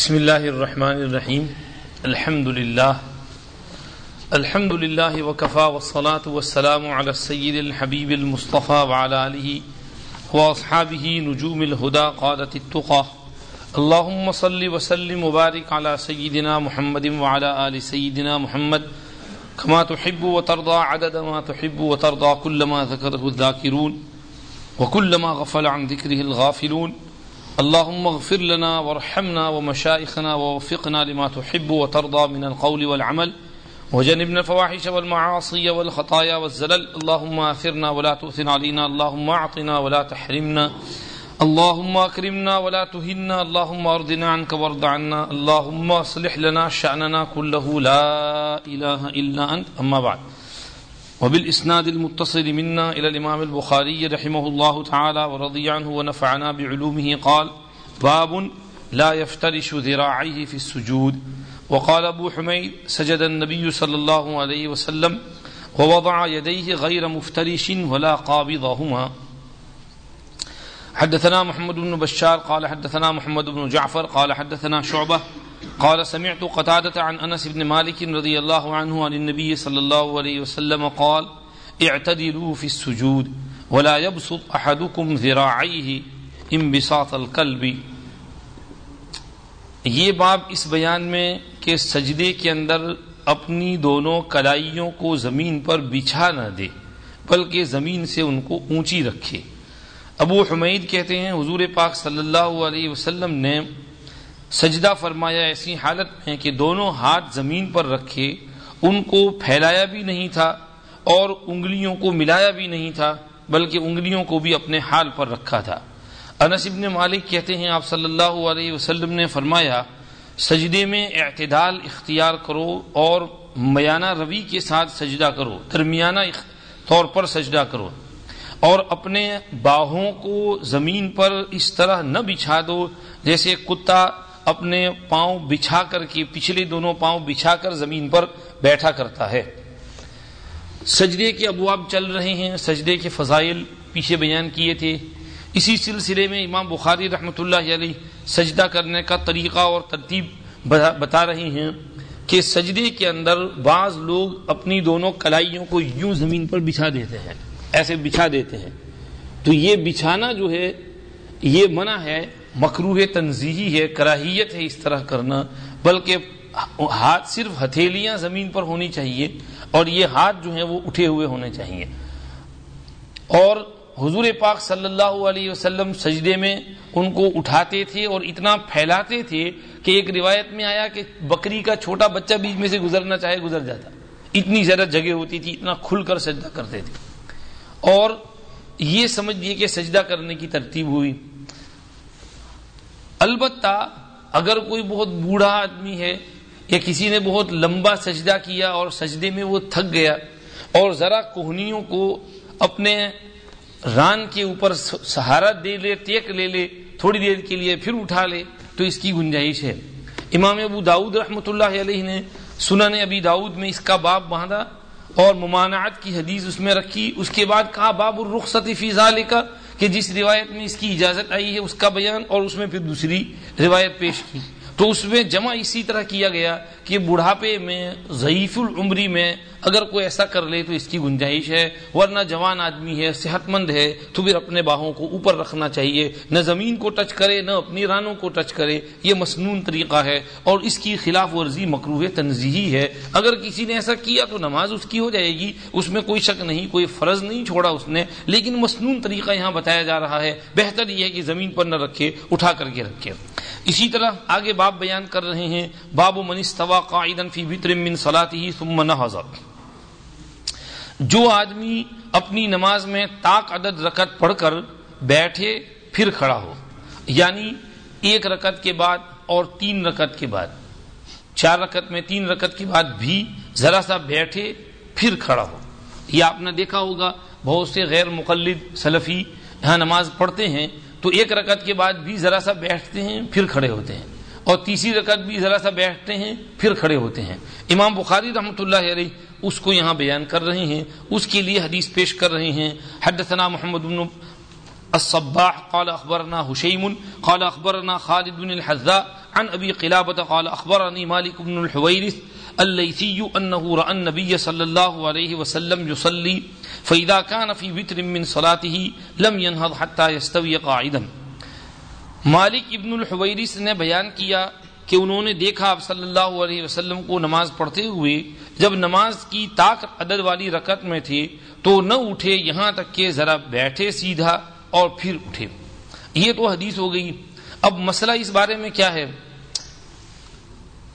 بسم الله الرحمن الرحيم الحمد لله الحمد لله وكفى والصلاة والسلام على السيد الحبيب المصطفى وعلى آله وأصحابه نجوم الهدى قادة التقى اللهم صل وسلم وبارك على سيدنا محمد وعلى آل سيدنا محمد۔ كما تحب وترضى عدد ما تحب وترضى كل ما ذكره الذاكرون وكل ما غفل عن ذكره الغافلون۔ اللهم اغفر لنا وارحمنا ومشائخنا ووفقنا لما تحب وترضى من القول والعمل. وجنبنا الفواحش والمعاصي والخطايا والزلل. اللهم آثرنا ولا تؤثر علينا. اللهم أعطنا ولا تحرمنا. اللهم أكرمنا ولا تهنا. اللهم أرضنا عنك وارض عنا. اللهم اصلح لنا شأننا كله. لا إله إلا أنت. أما بعد. وبالإسناد المتصل منا إلى الإمام البخاري رحمه الله تعالى ورضي عنه ونفعنا بعلومه قال باب لا يفترش ذراعيه في السجود. وقال أبو حميد سجد النبي صلى الله عليه وسلم ووضع يديه غير مفترش ولا قابضهما. حدثنا محمد بن بشار قال حدثنا محمد بن جعفر قال حدثنا شعبة قال سمعت قتادة عن أنس بن مالك رضي الله عنه عن النبي صلى الله عليه وسلم قال، اعتدلوا في السجود ولا يبسط أحدكم ذراعيه انبساط القلب یہ باب اس بیان میں کہ سجدے کے اندر اپنی دونوں کلائیوں کو زمین پر بچھا نہ دے، بلکہ زمین سے ان کو اونچی رکھے۔ ابو حمید کہتے ہیں، حضور پاک صلی اللہ علیہ وسلم نے سجدہ فرمایا ایسی حالت میں کہ دونوں ہاتھ زمین پر رکھے، ان کو پھیلایا بھی نہیں تھا اور انگلیوں کو ملایا بھی نہیں تھا، بلکہ انگلیوں کو بھی اپنے حال پر رکھا تھا۔ انس ابن مالک کہتے ہیں، آپ صلی اللہ علیہ وسلم نے فرمایا، سجدے میں اعتدال اختیار کرو اور میانہ روی کے ساتھ سجدہ کرو، درمیانہ طور پر سجدہ کرو۔ اور اپنے باہوں کو زمین پر اس طرح نہ بچھا دو، جیسے کتا اپنے پاؤں بچھا کر کے پچھلے دونوں پاؤں بچھا کر زمین پر بیٹھا کرتا ہے۔ سجدے کے ابواب چل رہے ہیں۔ سجدے کے فضائل پیچھے بیان کیے تھے۔ اسی سلسلے میں امام بخاری رحمۃ اللہ علیہ سجدہ کرنے کا طریقہ اور ترتیب بتا رہے ہیں کہ سجدے کے اندر بعض لوگ اپنی دونوں کلائیوں کو یوں زمین پر بچھا دیتے ہیں، ایسے بچھا دیتے ہیں۔ تو یہ بچھانا جو ہے، یہ منع ہے مکروح تنظیحی ہے، کراہیت ہے اس طرح کرنا، بلکہ ہاتھ صرف ہتھیلیاں زمین پر ہونی چاہیے اور یہ ہاتھ جو ہیں وہ اٹھے ہوئے ہونے چاہیے۔ اور حضور پاک صلی اللہ علیہ وسلم سجدے میں ان کو اٹھاتے تھے اور اتنا پھیلاتے تھے کہ ایک روایت میں آیا کہ بکری کا چھوٹا بچہ بیچ میں سے گزرنا چاہے گزر جاتا۔ اتنی زیادہ جگہ ہوتی تھی، اتنا کھل کر سجدہ کرتے تھے۔ اور یہ سمجھیے کہ سجدہ کرنے کی ترتیب ہوئی۔ البتہ اگر کوئی بہت بوڑھا آدمی ہے یا کسی نے بہت لمبا سجدہ کیا اور سجدے میں وہ تھک گیا اور ذرا کوہنیوں کو اپنے ران کے اوپر سہارا دے لے، ٹیک لے لے، تھوڑی دیر کے لیے پھر اٹھا لے، تو اس کی گنجائش ہے۔ امام ابو داود رحمۃ اللہ علیہ نے سنن ابی داود میں اس کا باب باندھا اور ممانعت کی حدیث اس میں رکھی۔ اس کے بعد کہا، باب الرخصت فی ذالک کہ جس روایت میں اس کی اجازت آئی ہے، اس کا بیان اور اس میں پھر دوسری روایت پیش کی۔ تو اس میں جمع اسی طرح کیا گیا کہ بڑھاپے میں، ضعیف العمری میں اگر کوئی ایسا کر لے تو اس کی گنجائش ہے، ورنہ جوان آدمی ہے صحت مند ہے، تو پھر اپنے باہوں کو اوپر رکھنا چاہیے۔ نہ زمین کو ٹچ کرے، نہ اپنی رانوں کو ٹچ کرے۔ یہ مصنون طریقہ ہے اور اس کی خلاف ورزی مکروح تنظیحی ہے۔ اگر کسی نے ایسا کیا تو نماز اس کی ہو جائے گی۔ اس میں کوئی شک نہیں، کوئی فرض نہیں چھوڑا اس نے۔ لیکن مصنون طریقہ یہاں بتایا جا رہا ہے۔ بہتر یہ ہے کہ زمین پر نہ رکھے، اٹھا کر کے رکھے۔ اسی طرح آگے باب بیان کر رہے ہیں۔ باب من استوا قائدا فی بطر من صلاته ثم نهض۔ جو آدمی اپنی نماز میں تاک عدد رکعت پڑھ کر بیٹھے پھر کھڑا ہو یعنی ایک رکعت کے بعد اور تین رکعت کے بعد، چار رکعت میں تین رکعت کے بعد بھی ذرا سا بیٹھے پھر کھڑا ہو۔ یہ آپ نے دیکھا ہوگا، بہت سے غیر مقلد سلفی یہاں نماز پڑھتے ہیں تو ایک رکعت کے بعد بھی ذرا سا بیٹھتے ہیں پھر کھڑے ہوتے ہیں، اور تیسری رکعت بھی ذرا سا بیٹھتے ہیں پھر کھڑے ہوتے ہیں۔ امام بخاری رحمۃ اللہ علیہ اس کو یہاں بیان کر رہے ہیں، اس کے لیے حدیث پیش کر رہے ہیں۔ حدثنا محمد بن الصباح، قال اخبرنا حشيم قال اخبرنا خالد بن الحذاء، عن ابي قلابه قال اخبرني مالك بن الحويرث الليثي انه راى النبي صلى الله عليه وسلم يصلي فاذا كان في وتر من صلاته لم ينهض حتى يستوي قاعدا مالک ابن الحویرث نے بیان کیا کہ انہوں نے دیکھا آپ صلی اللہ علیہ وسلم کو نماز پڑھتے ہوئے، جب نماز کی طاق عدد والی رکعت میں تھے تو نہ اٹھے یہاں تک کہ ذرا بیٹھے سیدھا اور پھر اٹھے۔ یہ تو حدیث ہو گئی۔ اب مسئلہ اس بارے میں کیا ہے؟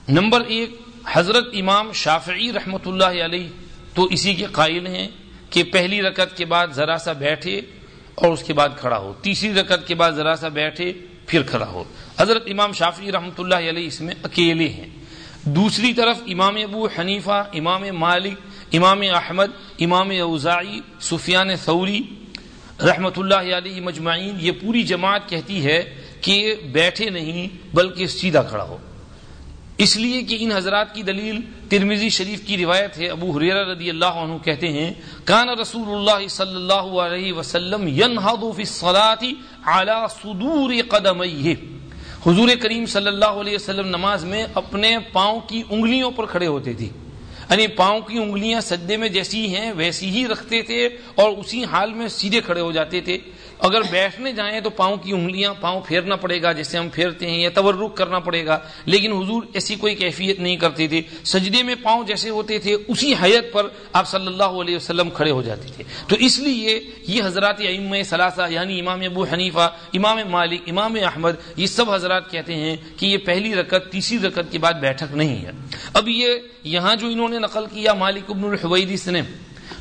نمبر ایک، حضرت امام شافعی رحمت اللہ علیہ تو اسی کے قائل ہیں کہ پہلی رکعت کے بعد ذرا سا بیٹھے اور اس کے بعد کھڑا ہو۔ تیسری رکعت کے بعد ذرا سا بیٹھے، پھر کھڑا ہو۔ حضرت امام شافعی رحمۃ اللہ علیہ اس میں اکیلے ہیں۔ دوسری طرف امام ابو حنیفہ، امام مالک، امام احمد، امام اوزائی سفیان ثوری رحمت اللہ علیہ مجمعین، یہ پوری جماعت کہتی ہے کہ بیٹھے نہیں بلکہ سیدھا کھڑا ہو۔ اس لیے کہ ان حضرات کی دلیل ترمیزی شریف کی روایت ہے۔ ابو حریرہ رضی اللہ عنہ کہتے ہیں، کان رسول اللہ صلی اللہ علیہ وسلم ينهض في الصلاة على صدور قدميه حضور کریم صلی اللہ علیہ وسلم نماز میں اپنے پاؤں کی انگلیوں پر کھڑے ہوتے تھے۔ یعنی پاؤں کی انگلیاں سجدے میں جیسی ہیں، ویسی ہی رکھتے تھے اور اسی حال میں سیدھے کھڑے ہو جاتے تھے۔ اگر بیٹھنے جائیں تو پاؤں کی انگلیاں پاؤں پھیرنا پڑے گا، جیسے ہم پھیرتے ہیں یا تورک کرنا پڑے گا۔ لیکن حضور ایسی کوئی کیفیت نہیں کرتے تھے۔ سجدے میں پاؤں جیسے ہوتے تھے، اسی حیت پر آپ صلی اللہ علیہ وسلم کھڑے ہو جاتے تھے۔ تو اس لیے یہ حضرات ام ثلاثہ یعنی امام ابو حنیفہ، امام مالک، امام احمد، یہ سب حضرات کہتے ہیں کہ یہ پہلی رکعت، تیسری رکعت کے بعد بیٹھک نہیں ہے۔ اب یہ یہاں جو انہوں نے نقل کیا، مالک ابن الحویدس نے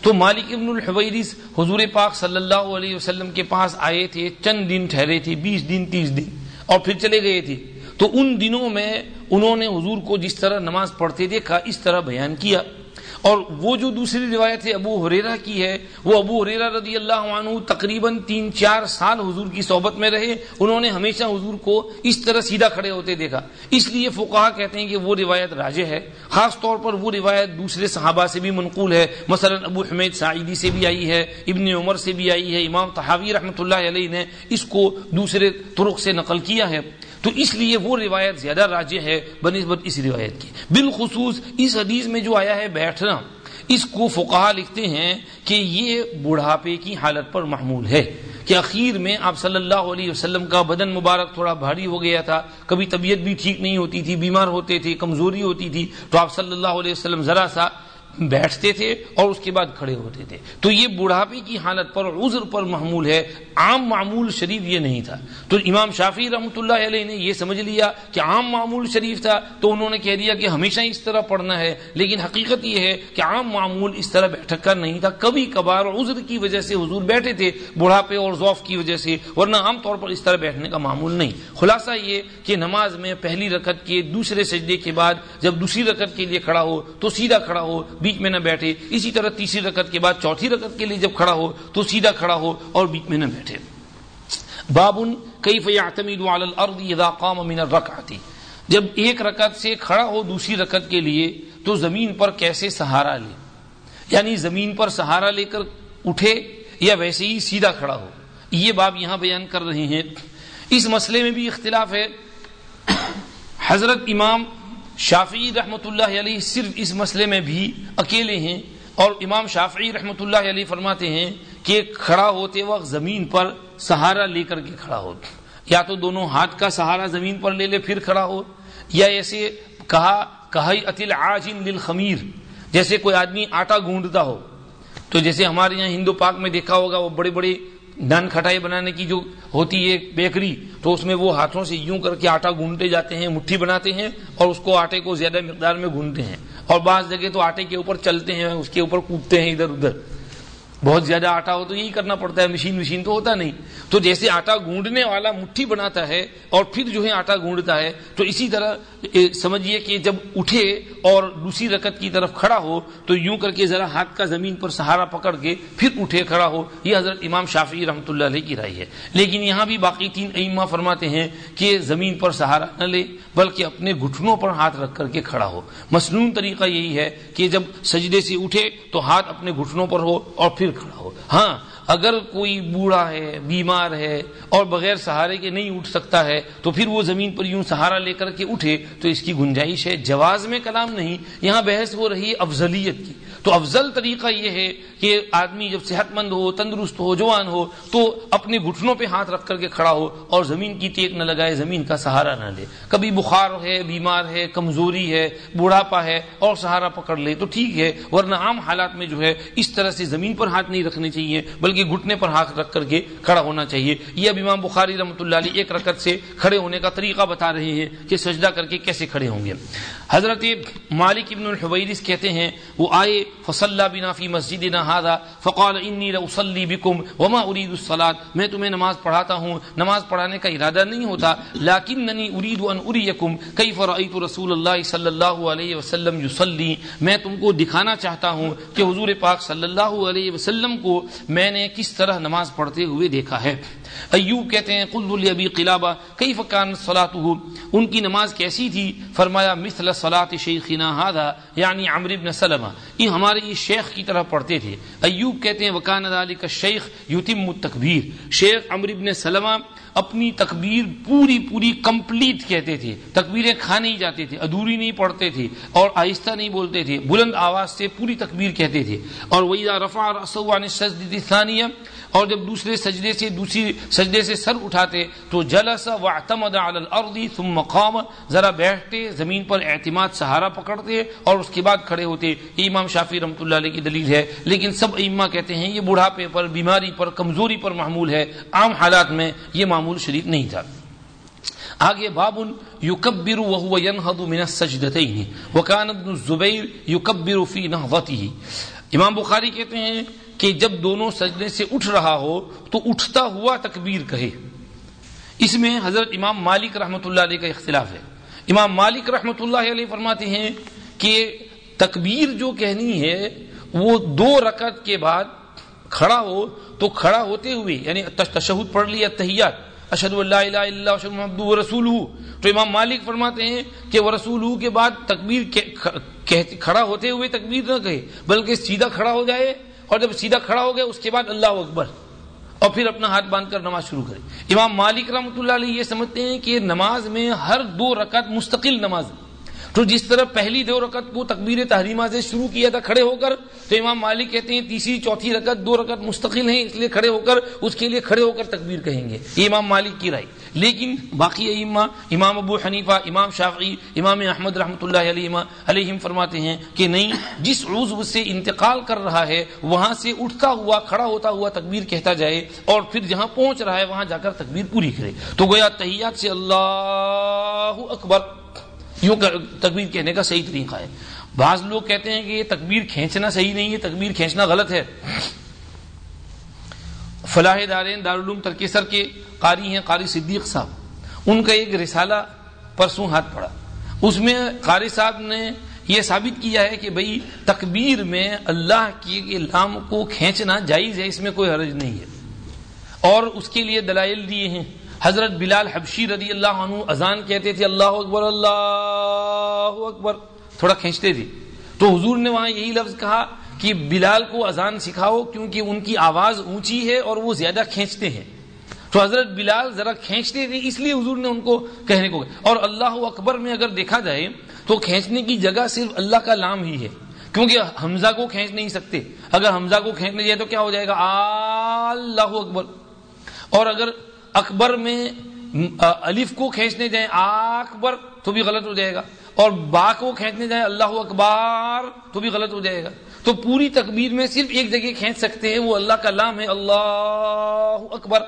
تو مالک ابن الحویرس حضور پاک صلی اللہ علیہ وسلم کے پاس آئے تھے، چند دن ٹھہرے تھے، بیس دن، تیس دن، اور پھر چلے گئے تھے۔ تو ان دنوں میں انہوں نے حضور کو جس طرح نماز پڑھتے دیکھا، اس طرح بیان کیا۔ اور وہ جو دوسری روایت ہے ابو حریرہ کی ہے، وہ ابو حریرہ رضی اللہ عنہ تقریباً تین چار سال حضور کی صحبت میں رہے، انہوں نے ہمیشہ حضور کو اس طرح سیدھا کھڑے ہوتے دیکھا۔ اس لیے فقہا کہتے ہیں کہ وہ روایت راجے ہے، خاص طور پر وہ روایت دوسرے صحابہ سے بھی منقول ہے۔ مثلا ابو حمید سعیدی سے بھی آئی ہے، ابن عمر سے بھی آئی ہے، امام تحاوی رحمۃ اللہ علیہ نے اس کو دوسرے طرق سے نقل کیا ہے۔ تو اس لیے وہ روایت زیادہ راجع ہے بنسبت اس روایت کی۔ بالخصوص اس حدیث میں جو آیا ہے بیٹھنا، اس کو فقہ لکھتے ہیں کہ یہ بڑھاپے کی حالت پر محمول ہے کہ اخیر میں آپ صلی اللہ علیہ وسلم کا بدن مبارک تھوڑا بھاری ہو گیا تھا، کبھی طبیعت بھی ٹھیک نہیں ہوتی تھی، بیمار ہوتے تھے، کمزوری ہوتی تھی، تو آپ صلی اللہ علیہ وسلم ذرا سا بیٹھتے تھے اور اس کے بعد کھڑے ہوتے تھے۔ تو یہ بڑھاپے کی حالت پر عذر پر محمول ہے۔ عام معمول شریف یہ نہیں تھا۔ تو امام شافی رحمۃ اللہ علیہ نے یہ سمجھ لیا کہ عام معمول شریف تھا۔ تو انہوں نے کہہ دیا کہ ہمیشہ اس طرح پڑھنا ہے۔ لیکن حقیقت یہ ہے کہ عام معمول اس طرح بیٹھک کا نہیں تھا۔ کبھی کبھار عذر کی وجہ سے حضور بیٹھے تھے بڑھاپے اور ذوف کی وجہ سے، ورنہ عام طور پر اس طرح بیٹھنے کا معمول نہیں۔ خلاصہ یہ کہ نماز میں پہلی رکعت کے دوسرے سجدے کے بعد جب دوسری رکعت کے لیے کھڑا ہو تو سیدھا کھڑا ہو۔ بیچ میں نہ بیٹھے، اسی طرح تیسری رکعت کے بعد چوتھی رکعت کے لیے جب کھڑا ہو تو سیدھا کھڑا ہو اور بیچ میں نہ بیٹھے۔ بابن کیف یعتمد علی الارض اذا قام من الرکعت۔ جب ایک رکعت سے کھڑا ہو دوسری رکعت کے لیے تو زمین پر کیسے سہارا لے؟ یعنی زمین پر سہارا لے کر اٹھے یا ویسے ہی سیدھا کھڑا ہو؟ یہ باب یہاں بیان کر رہے ہیں۔ اس مسئلے میں بھی اختلاف ہے۔ حضرت امام شافعی رحمۃ اللہ علیہ صرف اس مسئلے میں بھی اکیلے ہیں اور امام شافعی رحمۃ اللہ علیہ فرماتے ہیں کہ کھڑا ہوتے وقت زمین پر سہارا لے کر کے کھڑا ہو۔ یا تو دونوں ہاتھ کا سہارا زمین پر لے لے پھر کھڑا ہو۔ یا ایسے کہا اتل للخمیر، جیسے کوئی آدمی آٹا گونڈتا ہو۔ تو جیسے ہمارے یہاں ہندو پاک میں دیکھا ہوگا، وہ بڑے بڑے نان کھٹائی بنانے کی جو ہوتی ہے بیکری، تو اس میں وہ ہاتھوں سے یوں کر کے آٹا گونڈتے جاتے ہیں، مٹھی بناتے ہیں اور اس کو آٹے کو زیادہ مقدار میں گونتے ہیں۔ اور بعض جگہ تو آٹے کے اوپر چلتے ہیں، اس کے اوپر کودتے ہیں ادھر ادھر۔ بہت زیادہ آٹا ہو تو یہی کرنا پڑتا ہے، مشین مشین تو ہوتا نہیں۔ تو جیسے آٹا گونڈنے والا مٹھی بناتا ہے اور پھر جو ہے آٹا گونڈتا ہے، تو اسی طرح سمجھیے کہ جب اٹھے اور دوسری رکت کی طرف کھڑا ہو، تو یوں کر کے ذرا ہاتھ کا زمین پر سہارا پکڑ کے پھر اٹھے کھڑا ہو۔ یہ حضرت امام شافی رحمۃ اللہ علیہ کی رائے ہے۔ لیکن یہاں بھی باقی تین ایما فرماتے ہیں کہ زمین پر سہارا نہ لے، بلکہ اپنے گھٹنوں پر ہاتھ رکھ کر کے کھڑا ہو۔ مصنون طریقہ یہی ہے کہ جب سجدے سے اٹھے تو ہاتھ اپنے گھٹنوں پر ہو اور پھر کھڑا ہو۔ ہاں اگر کوئی بوڑھا ہے، بیمار ہے اور بغیر سہارے کے نہیں اٹھ سکتا ہے، تو پھر وہ زمین پر یوں سہارا لے کر کے اٹھے، تو اس کی گنجائش ہے۔ جواز میں کلام نہیں، یہاں بحث ہو رہی ہے افضلیت کی۔ تو افضل طریقہ یہ ہے کہ آدمی جب صحت مند ہو، تندرست ہو، جوان ہو، تو اپنے گھٹنوں پہ ہاتھ رکھ کر کے کھڑا ہو اور زمین کی ٹیک نہ لگائے، زمین کا سہارا نہ لے۔ کبھی بخار ہے، بیمار ہے، کمزوری ہے بوڑھاپا ہے اور سہارا پکڑ لے، تو ٹھیک ہے۔ ورنہ عام حالات میں جو ہے، اس طرح سے زمین پر ہاتھ نہیں رکھنے چاہیے، بلکہ گھٹنے پر ہاتھ رکھ کر کے کھڑا ہونا چاہیے۔ یہ اب امام بخاری رحمۃ اللہ علیہ ایک رکت سے کھڑے ہونے کا طریقہ بتا رہے ہیں کہ سجدہ کر کے کیسے کھڑے ہوں گے۔ حضرت مالک ابن الحویرس کہتے ہیں، وہ آئے فصلہ بنا فی مسجدنا هذا فقال انی لاصلی بكم وما اريد الصلاة. میں تمہیں نماز پڑھاتا ہوں. نماز پڑھانے کا ارادہ نہیں ہوتا. لیکننی اريد ان اريكم كيف رايت رسول اللہ صلی اللہ علیہ وسلم يصلي میں تم کو دکھانا چاہتا ہوں کہ حضور پاک صلی اللہ علیہ وسلم کو میں نے کس طرح نماز پڑھتے ہوئے دیکھا ہے. ایوب کہتے ہیں قلت لابی قلابہ، کیف کان صلاته ان کی نماز کیسی تھی؟ فرمایا، مثل صلاة شیخنا هذا یعنی عمرو بن سلمہ۔ یہ ہمارے اس شیخ کی طرح پڑھتے تھے۔ ایوب کہتے ہیں، وکان ذلك الشیخ یتم التکبیر۔ شیخ عمرو بن سلمہ اپنی تکبیر پوری پوری کمپلیٹ کہتے تھے۔ تکبیریں کھا نہیں جاتے تھے، ادھوری نہیں پڑھتے تھے اور آہستہ نہیں بولتے تھے، بلند آواز سے پوری تکبیر کہتے تھے۔ اور وہی رفع رسو عن السجدة اور جب دوسرے سجدے سے دوسری سجدے سے سر اٹھاتے تو جلس واعتمد على الارض ثم قام، ذرا بیٹھتے، زمین پر اعتماد سہارا پکڑتے اور اس کے بعد کھڑے ہوتے۔ یہ امام شافی رحمۃ اللہ علیہ کی دلیل ہے۔ لیکن سب ائمہ کہتے ہیں یہ بڑھاپے پر، بیماری پر، کمزوری پر معمول ہے۔ عام حالات میں یہ معمول شریف نہیں تھا۔ آگے باب یکبر وهو ينهض من السجدتين وكان ابن الزبير يكبر في نهضته امام بخاری کہتے ہیں کہ جب دونوں سجدے سے اٹھ رہا ہو تو اٹھتا ہوا تکبیر کہے۔ اس میں حضرت امام مالک رحمۃ اللہ علیہ کا اختلاف ہے۔ امام مالک رحمۃ اللہ علیہ فرماتے ہیں کہ تکبیر جو کہنی ہے وہ دو رکعت کے بعد کھڑا ہو، تو کھڑا ہوتے ہوئے یعنی تشہد پڑھ لیا تحیات اشد اللہ الہ الا اشد محمد و رسول تو امام مالک فرماتے ہیں کہ وہ رسول کے بعد تکبیر کھڑا ہوتے ہوئے تکبیر نہ کہے، بلکہ سیدھا کھڑا ہو جائے اور جب سیدھا کھڑا ہو گیا، اس کے بعد اللہ اکبر۔ اور پھر اپنا ہاتھ باندھ کر نماز شروع کرے امام مالک رحمۃ اللہ علیہ یہ سمجھتے ہیں کہ نماز میں ہر دو رکعت مستقل نماز تو جس طرح پہلی دو رکعت کو تکبیر تحریمہ سے شروع کیا تھا، کھڑے ہو کر، تو امام مالک کہتے ہیں تیسری، چوتھی رکعت دو رکعت مستقل ہیں، اس لیے کھڑے ہو کر، اس کے لیے کھڑے ہو کر تکبیر کہیں گے۔ یہ امام مالک کی رائے۔ لیکن باقی ائمہ، امام ابو حنیفہ، امام شافعی، امام احمد رحمۃ اللہ علیہ علیہم فرماتے ہیں کہ نہیں، جس عضو سے انتقال کر رہا ہے، وہاں سے اٹھتا ہوا، کھڑا ہوتا ہوا تکبیر کہتا جائے اور پھر جہاں پہنچ رہا ہے، وہاں جا کر تکبیر پوری کرے۔ تو گویا تحیات سے اللہ اکبر، یوں تکبیر کہنے کا صحیح طریقہ ہے۔ بعض لوگ کہتے ہیں کہ یہ تکبیر کھینچنا صحیح نہیں ہے، تکبیر کھینچنا غلط ہے۔ فلاح دارین دارالعلوم ترکیسر کے قاری ہیں، قاری صدیق صاحب۔ ان کا ایک رسالہ پرسوں ہاتھ پڑا۔ اس میں قاری صاحب نے یہ ثابت کیا ہے کہ بھئی تکبیر میں اللہ کی لام کو کھینچنا جائز ہے، اس میں کوئی حرج نہیں ہے۔ اور اس کے لیے دلائل دیے ہیں۔ حضرت بلال حبشی رضی اللہ عنہ اذان کہتے تھے، اللہ اکبر اللہ اکبر۔ تھوڑا کھینچتے تھے۔ تو حضور نے وہاں یہی لفظ کہا کہ بلال کو اذان سکھاؤ کیونکہ ان کی آواز اونچی ہے اور وہ زیادہ کھینچتے ہیں۔ تو حضرت بلال ذرا کھینچتے تھے، اس لیے حضور نے ان کو کہنے کو اور اللہ اکبر میں اگر دیکھا جائے تو کھینچنے کی جگہ صرف اللہ کا نام ہی ہے، کیونکہ حمزہ کو کھینچ نہیں سکتے۔ اگر حمزہ کو کھینچنے جائے تو کیا ہو جائے گا؟ اللہ اکبر۔ اور اگر اکبر میں الف کو کھینچنے جائیں، اکبر، تو بھی غلط ہو جائے گا۔ اور با کو کھینچنے جائیں، اللہ اکبار تو بھی غلط ہو جائے گا۔ تو پوری تکبیر میں صرف ایک جگہ کھینچ سکتے ہیں، وہ اللہ کا لام ہے، اللہ اکبر۔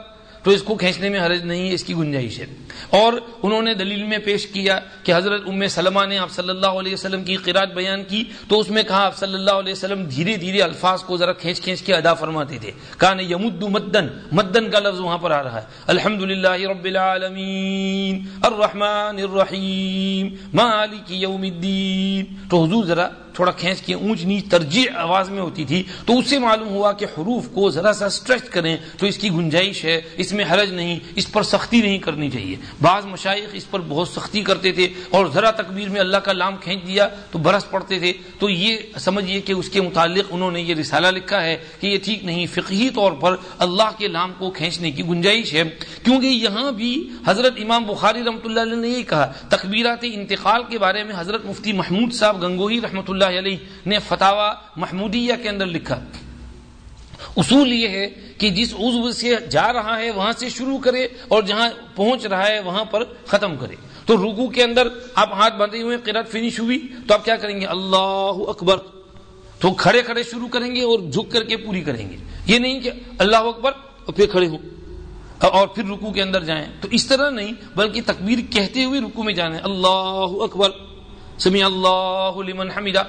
تو اس کو کھینچنے میں حرج نہیں ہے، اس کی گنجائش ہے۔ اور انہوں نے دلیل میں پیش کیا کہ حضرت ام سلمہ نے آپ صلی اللہ علیہ وسلم کی قرآن بیان کی، تو اس میں کہا آپ صلی اللہ علیہ وسلم دھیرے دھیرے الفاظ کو ذرا کھینچ کھینچ کے ادا فرماتے تھے۔ کان یمد مدن مدن کا لفظ وہاں پر آ رہا ہے۔ الحمد للہ رب العالمین، الرحمن الرحیم، مالک یوم الدین۔ تو حضور ذرا تھوڑا کھینچ کے اونچ نیچ ترجیح آواز میں ہوتی تھی، تو اس سے معلوم ہوا کہ حروف کو ذرا سا اسٹریچ کریں تو اس کی گنجائش ہے، اس میں حرج نہیں، اس پر سختی نہیں کرنی چاہیے۔ بعض مشائق اس پر بہت سختی کرتے تھے اور ذرا تکبیر میں اللہ کا لام کھینچ دیا تو برس پڑتے تھے۔ تو یہ سمجھیے کہ اس کے متعلق انہوں نے یہ رسالہ لکھا ہے کہ یہ ٹھیک نہیں، فقہی طور پر اللہ کے لام کو کھینچنے کی گنجائش ہے۔ کیونکہ یہاں بھی حضرت امام بخاری رحمۃ اللہ علیہ نے یہ کہا، تکبیرات انتقال کے بارے میں حضرت مفتی محمود صاحب گنگوہی رحمۃ اللہ علیہ یعنی نے فتح محمودیہ کے اندر لکھا۔ اصول یہ ہے کہ جس عضو سے جا رہا ہے وہاں سے شروع کرے اور جہاں پہنچ رہا ہے وہاں پر ختم کرے۔ تو رکو کے اندر آپ ہاتھ بندھے ہوئے قرت فنش ہوئی، تو آپ کیا کریں گے؟ اللہ اکبر۔ تو کھڑے کھڑے شروع کریں گے اور جھک کر کے پوری کریں گے۔ یہ نہیں کہ اللہ اکبر اور پھر کھڑے ہوں اور پھر رکو کے اندر جائیں۔ تو اس طرح نہیں، بلکہ تکبیر کہتے ہوئے رکو میں جانے اللہ اکبر۔ سمی اللہ لمن حمیدہ۔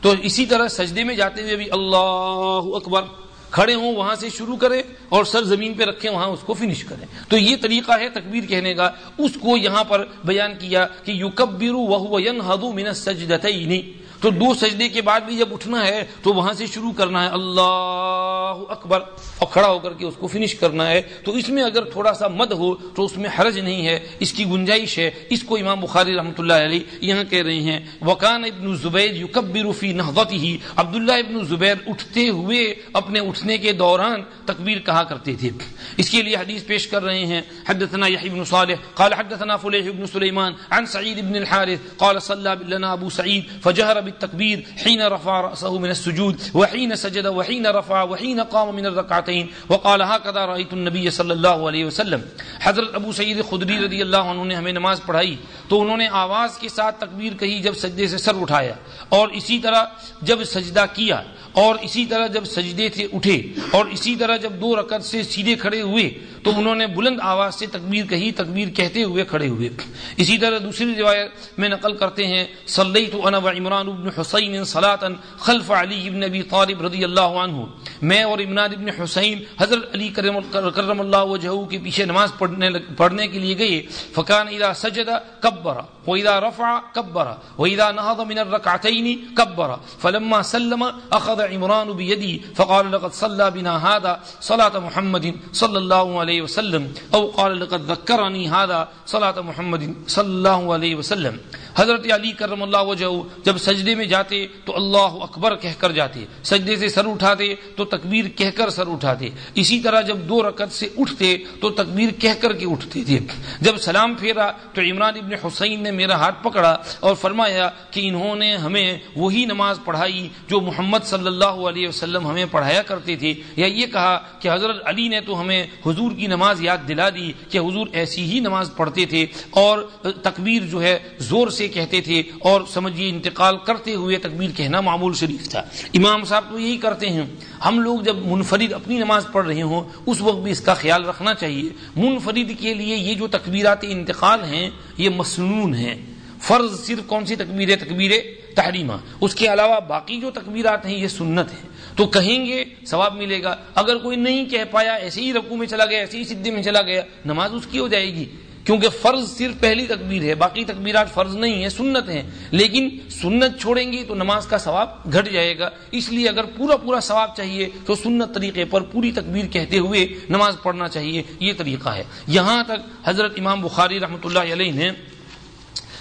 تو اسی طرح سجدے میں جاتے ہوئے بھی اللہ اکبر کھڑے ہوں، وہاں سے شروع کریں اور سر زمین پہ رکھیں، وہاں اس کو فنش کریں۔ تو یہ طریقہ ہے تکبیر کہنے کا۔ اس کو یہاں پر بیان کیا کہ یو کبیرو وہ من سجدتین تو دو سجدے کے بعد بھی جب اٹھنا ہے تو وہاں سے شروع کرنا ہے۔ اللہ اللہ اکبر اور کھڑا ہو کر کے اس کو فنش کرنا ہے، تو اس میں اگر تھوڑا سا مد ہو، تو اس میں حرج نہیں ہے، اس کی گنجائش ہے۔ اس کو امام بخاری رحمۃ اللہ علیہ یہاں کہہ رہے ہیں وکان ابن زبیر یو فی نحوتی ہی عبداللہ ابن زبیر اٹھتے ہوئے اپنے اٹھنے کے دوران تکبیر کہا کرتے تھے۔ اس کے لیے حدیث پیش کر رہے ہیں، حدثنا یحیی بن صالح، قال حدثنا فلیح بن سلیمان عن سعید بن الحارث، قال صلى لنا ابو سعید فجهر بالتكبير حين رفع رأسه من السجود وحين سجد وحين رفع وحين حين قام من الركعتين وقال هكذا رأيت النبي صلى الله عليه وسلم. حضرت ابو سعید خدری رضی اللہ عنہ نے ہمیں نماز پڑھائی تو انہوں نے آواز کے ساتھ تکبیر کہی جب سجدے سے سر اٹھایا اور اسی طرح جب سجدہ کیا اور اسی طرح جب سجدے سے اٹھے اور اسی طرح جب دو رکعت سے سیدھے کھڑے ہوئے تو انہوں نے بلند آواز سے تکبیر کہی، تکبیر کہتے ہوئے کھڑے ہوئے۔ اسی طرح دوسری روایت میں نقل کرتے ہیں، صلیت انا و عمران بن حسین صلاتا خلف علی ابن ابی طالب رضی اللہ عنہ۔ میں اور عمران ابن حسین حضرت علی کرم, کرم اللہ وجہہ کے پیچھے نماز پڑھنے پڑھنے کے لیے گئے۔ فکان اذا سجد کبر واذا رفع کبر واذا نهض من الركعتين كبر فلما سلم اخذ عمران بيدي فقال لقد صلى بنا هذا صلاه محمد صلى الله عليه وسلم او قال لقد ذكرني هذا صلاه محمد صلى الله عليه وسلم۔ حضرت علی کرم اللہ وجہ جب سجدے میں جاتے تو اللہ اکبر کہہ کر جاتے، سجدے سے سر اٹھاتے تو تکبیر کہہ کر سر اٹھاتے، اسی طرح جب دو رکعت سے اٹھتے تو تکبیر کہہ کر کے اٹھتے تھے۔ جب سلام پھیرا تو عمران ابن حسین نے میرا ہاتھ پکڑا اور فرمایا کہ انہوں نے ہمیں وہی نماز پڑھائی جو محمد صلی اللہ علیہ وسلم ہمیں پڑھایا کرتے تھے۔ یا یہ کہا کہ حضرت علی نے تو ہمیں حضور کی نماز یاد دلا دی کہ حضور ایسی ہی نماز پڑھتے تھے اور تکبیر جو ہے زور سے کہتے تھے اور سمجھیے جی انتقال کرتے ہوئے تکبیر کہنا معمول شریف تھا۔ امام صاحب تو یہی کرتے ہیں۔ ہم لوگ جب منفرد اپنی نماز پڑھ رہے ہوں، اس وقت بھی اس کا خیال رکھنا چاہیے۔ منفرد کے لیے یہ جو تکبیرات انتقال ہیں، یہ مسنون ہیں۔ فرض صرف کون سی تکبیر ہے؟ تکبیر تحریمہ۔ اس کے علاوہ باقی جو تکبیرات ہیں، یہ سنت ہیں۔ تو کہیں گے ثواب ملے گا۔ اگر کوئی نہیں کہہ پایا، ایسے ہی رقو میں چلا گیا، ایسے ہی سدھے میں چلا گیا، نماز اس کی ہو جائے گی۔ کیونکہ فرض صرف پہلی تکبیر ہے، باقی تکبیرات فرض نہیں ہے سنت ہیں۔ لیکن سنت چھوڑیں گے تو نماز کا ثواب گھٹ جائے گا۔ اس لیے اگر پورا پورا ثواب چاہیے تو سنت طریقے پر پوری تکبیر کہتے ہوئے نماز پڑھنا چاہیے۔ یہ طریقہ ہے۔ یہاں تک حضرت امام بخاری رحمۃ اللہ علیہ نے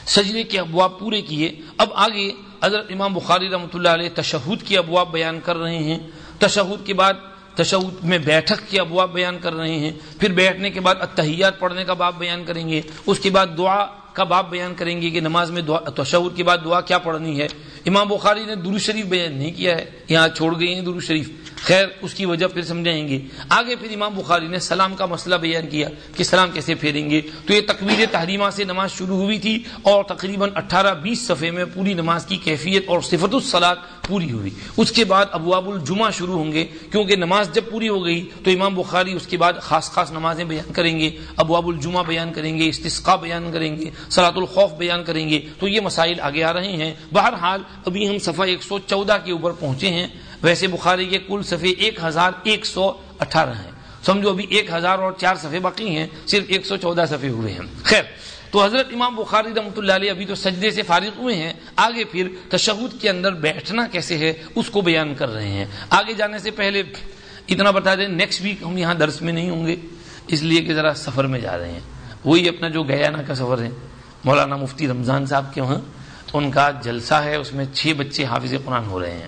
سجدے کے ابواب پورے کیے۔ اب آگے حضرت امام بخاری رحمۃ اللہ علیہ تشہد کے ابواب بیان کر رہے ہیں۔ تشہد کے بعد تشود میں بیٹھک کے ابواب بیان کر رہے ہیں، پھر بیٹھنے کے بعد اتحیات پڑھنے کا باب بیان کریں گے، اس کے بعد دعا کا باب بیان کریں گے کہ نماز میں تشود کے بعد دعا کیا پڑھنی ہے؟ امام بخاری نے درو شریف بیان نہیں کیا ہے، یہاں چھوڑ گئے ہیں درو شریف۔ خیر، اس کی وجہ پھر سمجھائیں گے۔ آگے پھر امام بخاری نے سلام کا مسئلہ بیان کیا کہ سلام کیسے پھیریں گے۔ تو یہ تقویر تحریمہ سے نماز شروع ہوئی تھی اور تقریباً اٹھارہ بیس صفحے میں پوری نماز کی کیفیت اور صفت السلاد پوری ہوئی۔ اس کے بعد ابواب الجمعہ شروع ہوں گے، کیونکہ نماز جب پوری ہو گئی تو امام بخاری اس کے بعد خاص خاص نمازیں بیان کریں گے، ابواب الجمعہ بیان کریں گے استسقا بیان کریں گے سلاۃ الخوف بیان کریں گے۔ تو یہ مسائل آگے آ رہے ہیں۔ بہرحال ابھی ہم صفحہ ایک سو چودہ کے اوپر پہنچے ہیں۔ ویسے بخاری کے کل صفحے ایک ہزار ایک سو اٹھارہ ہیں۔ سمجھو ابھی ایک ہزار اور چار صفحے باقی ہیں، صرف ایک سو چودہ صفحے ہوئے ہیں۔ خیر، تو حضرت امام بخاری رحمۃ اللہ علیہ ابھی تو سجدے سے فارغ ہوئے ہیں، آگے پھر تشہد کے اندر بیٹھنا کیسے ہے، اس کو بیان کر رہے ہیں۔ آگے جانے سے پہلے اتنا بتا دیں نیکسٹ ویک ہم یہاں درس میں نہیں ہوں گے، اس لیے کہ ذرا سفر میں جا رہے ہیں۔ وہی اپنا جو گیا نا کا سفر ہے، مولانا مفتی رمضان صاحب کے وہاں، ان کا جلسہ ہے، اس میں چھ بچے حافظ قرآن ہو رہے ہیں۔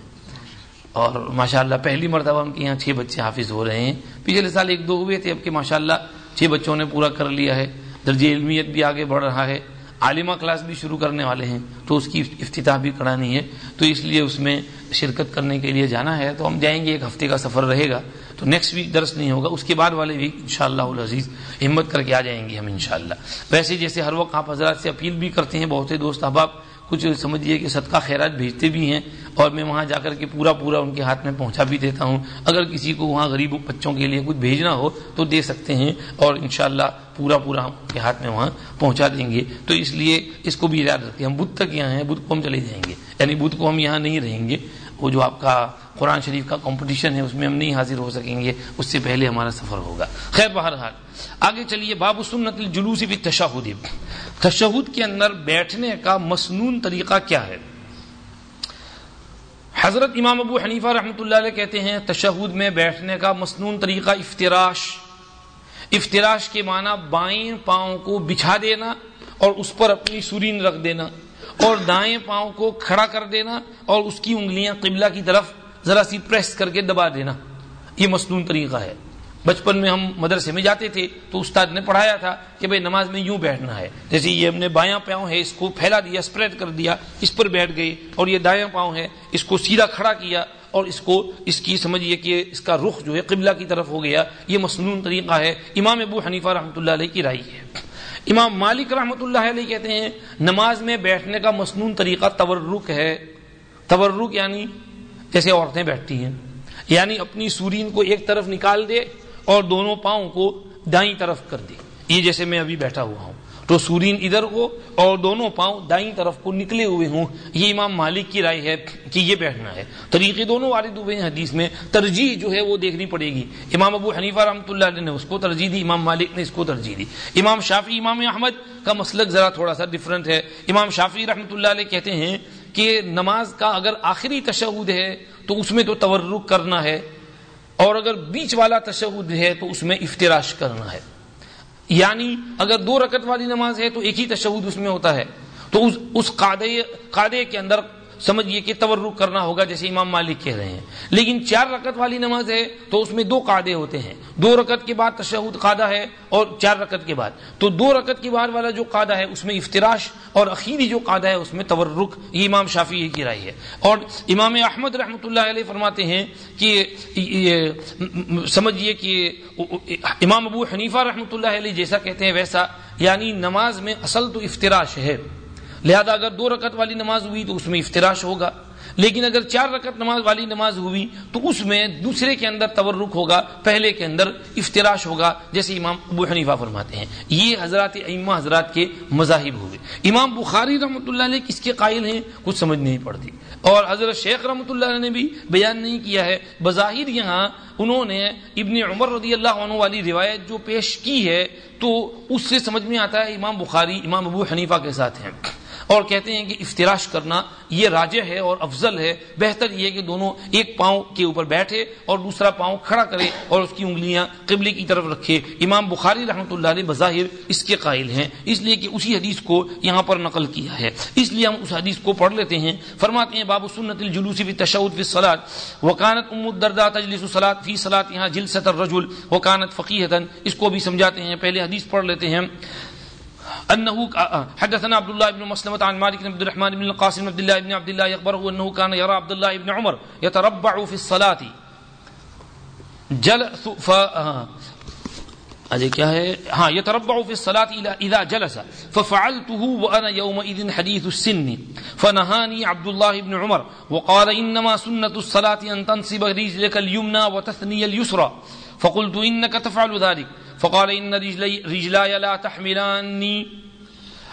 اور ماشاء اللہ پہلی مرتبہ ان کے یہاں چھ بچے حافظ ہو رہے ہیں۔ پچھلے سال ایک دو ہوئے تھے، اب کہ ماشاء اللہ چھ بچوں نے پورا کر لیا ہے۔ درج علمیت بھی آگے بڑھ رہا ہے۔ عالمہ کلاس بھی شروع کرنے والے ہیں، تو اس کی افتتاح بھی کرانی ہے تو اس لیے اس میں شرکت کرنے کے لیے جانا ہے۔ تو ہم جائیں گے، ایک ہفتے کا سفر رہے گا۔ تو نیکسٹ ویک درس نہیں ہوگا، اس کے بعد والے ویک ان شاء اللہ عزیز ہمت کر کے آ جائیں گے ہم ان شاء اللہ ویسے جیسے ہر وقت آپ حضرات سے اپیل بھی کرتے ہیں، بہت سے دوست احباب کچھ سمجھیے کہ صدقہ خیرات بھیجتے بھی ہیں اور میں وہاں جا کر کے پورا پورا ان کے ہاتھ میں پہنچا بھی دیتا ہوں۔ اگر کسی کو وہاں غریب بچوں کے لیے کچھ بھیجنا ہو تو دے سکتے ہیں اور انشاءاللہ پورا پورا ہم کے ہاتھ میں وہاں پہنچا دیں گے۔ تو اس لیے اس کو بھی یاد رکھتے ہیں ہم بدھ تک یہاں ہیں، بدھ کو ہم چلے جائیں گے۔ یعنی بدھ کو ہم یہاں نہیں رہیں گے۔ وہ جو آپ کا قرآن شریف کا کمپٹیشن ہے، اس میں ہم نہیں حاضر ہو سکیں گے، اس سے پہلے ہمارا سفر ہوگا۔ خیر، بہرحال، آگے چلیے، باب سنت الجلوس بھی تشہد تشہد کے اندر بیٹھنے کا مسنون طریقہ کیا ہے؟ حضرت امام ابو حنیفہ رحمۃ اللہ علیہ کہتے ہیں، تشہد میں بیٹھنے کا مسنون طریقہ افتراش۔ افتراش کے معنی بائیں پاؤں کو بچھا دینا اور اس پر اپنی سورین رکھ دینا۔ اور دائیں پاؤں کو کھڑا کر دینا اور اس کی انگلیاں قبلہ کی طرف ذرا سی پریس کر کے دبا دینا۔ یہ مصنون طریقہ ہے۔ بچپن میں ہم مدرسے میں جاتے تھے تو استاد نے پڑھایا تھا کہ بھائی نماز میں یوں بیٹھنا ہے۔ جیسے یہ ہم نے بایاں پاؤں ہے، اس کو پھیلا دیا اسپریڈ کر دیا، اس پر بیٹھ گئی اور یہ دایاں پاؤں ہے، اس کو سیدھا کھڑا کیا اور اس کو اس کی سمجھیے کہ اس کا رخ جو ہے قبلہ کی طرف ہو گیا۔ یہ مصنون طریقہ ہے۔ امام ابو حنیفہ رحمۃ اللہ علیہ کی رائی ہے۔ امام مالک رحمۃ اللہ علیہ کہتے ہیں، نماز میں بیٹھنے کا مصنون طریقہ تورک ہے۔ تورک یعنی جیسے عورتیں بیٹھتی ہیں۔ یعنی اپنی سورین کو ایک طرف نکال دے اور دونوں پاؤں کو دائیں طرف کر دے۔ یہ جیسے میں ابھی بیٹھا ہوا ہوں۔ تو سورین ادھر ہو اور دونوں پاؤں دائیں طرف کو نکلے ہوئے ہوں۔ یہ امام مالک کی رائے ہے کہ یہ بیٹھنا ہے۔ طریقے دونوں وارد ہوئے ہیں حدیث میں۔ ترجیح جو ہے وہ دیکھنی پڑے گی۔ امام ابو حنیفہ رحمۃ اللہ علیہ نے اس کو ترجیح دی، امام مالک نے اس کو ترجیح دی۔ امام شافی امام احمد کا مسلک ذرا تھوڑا سا ڈفرنٹ ہے۔ امام شافی رحمۃ اللہ علیہ کہتے ہیں کہ نماز کا اگر آخری تشہد ہے تو اس میں تو تورک کرنا ہے اور اگر بیچ والا تشہد ہے تو اس میں افطراش کرنا ہے۔ یعنی اگر دو رکت والی نماز ہے تو ایک ہی تشہد اس میں ہوتا ہے تو اس اس قادے قادے کے اندر سمجھیے کہ تورک کرنا ہوگا جیسے امام مالک کہہ رہے ہیں۔ لیکن چار رکت والی نماز ہے تو اس میں دو قادے ہوتے ہیں۔ دو رکت کے بعد تشہد قادہ ہے اور چار رکت کے بعد۔ تو دو رکت کے بعد والا جو قادہ ہے اس میں افطراش اور اخیری جو قادہ ہے اس میں تورک، یہ امام شافی کی رائے ہے۔ اور امام احمد رحمۃ اللہ علیہ فرماتے ہیں کہ سمجھیے کہ امام ابو حنیفہ رحمۃ اللہ علیہ جیسا کہتے ہیں ویسا یعنی نماز میں اصل تو افطراش ہے۔ لہذا اگر دو رکعت والی نماز ہوئی تو اس میں افطراش ہوگا، لیکن اگر چار رکعت نماز والی نماز ہوئی تو اس میں دوسرے کے اندر تورک ہوگا، پہلے کے اندر افطراش ہوگا، جیسے امام ابو حنیفہ فرماتے ہیں۔ یہ حضرات ائمہ حضرات کے مذاہب ہوئے۔ امام بخاری رحمۃ اللہ علیہ کس کے قائل ہیں؟ کچھ سمجھ نہیں پڑتی۔ اور حضرت شیخ رحمۃ اللہ علیہ نے بھی بیان نہیں کیا ہے۔ بظاہر یہاں انہوں نے ابن عمر رضی اللہ عنہ والی روایت جو پیش کی ہے تو اس سے سمجھ میں آتا ہے امام بخاری، امام ابو حنیفہ کے ساتھ ہیں۔ اور کہتے ہیں کہ افطراش کرنا یہ راجہ ہے اور افضل ہے، بہتر یہ کہ دونوں ایک پاؤں کے اوپر بیٹھے اور دوسرا پاؤں کھڑا کرے اور اس کی انگلیاں قبلے کی طرف رکھے۔ امام بخاری رحمۃ اللہ علیہ بظاہر اس کے قائل ہیں۔ اس لیے کہ اسی حدیث کو یہاں پر نقل کیا ہے۔ اس لیے ہم اس حدیث کو پڑھ لیتے ہیں۔ فرماتے ہیں، باب سنت الجلوسی فی تشہد فی الصلاۃ وکانت ام الدرداء تجلس الصلاۃ فی صلاۃ یہاں جلست الرجل۔ وکانت فقیہتا۔ اس کو بھی سمجھاتے ہیں۔ پہلے حدیث پڑھ لیتے ہیں۔ انه حدثنا عبد الله بن مسلمة عن مالك بن عبد الرحمن بن القاسم عبد الله بن عبد الله يخبره انه كان يرى عبد الله بن عمر يتربع في الصلاه جل ف اجي کیا ہے؟ ہاں يتربع في الصلاه اذا جلس. ففعلته وانا يومئذ حديث السن. فنهاني عبد الله بن عمر. وقال انما سنه الصلاه ان تنصب رجلك اليمنى وتثني اليسرى فقلت انك تفعل ذلك فقال ان رجلاي لا تحملاني.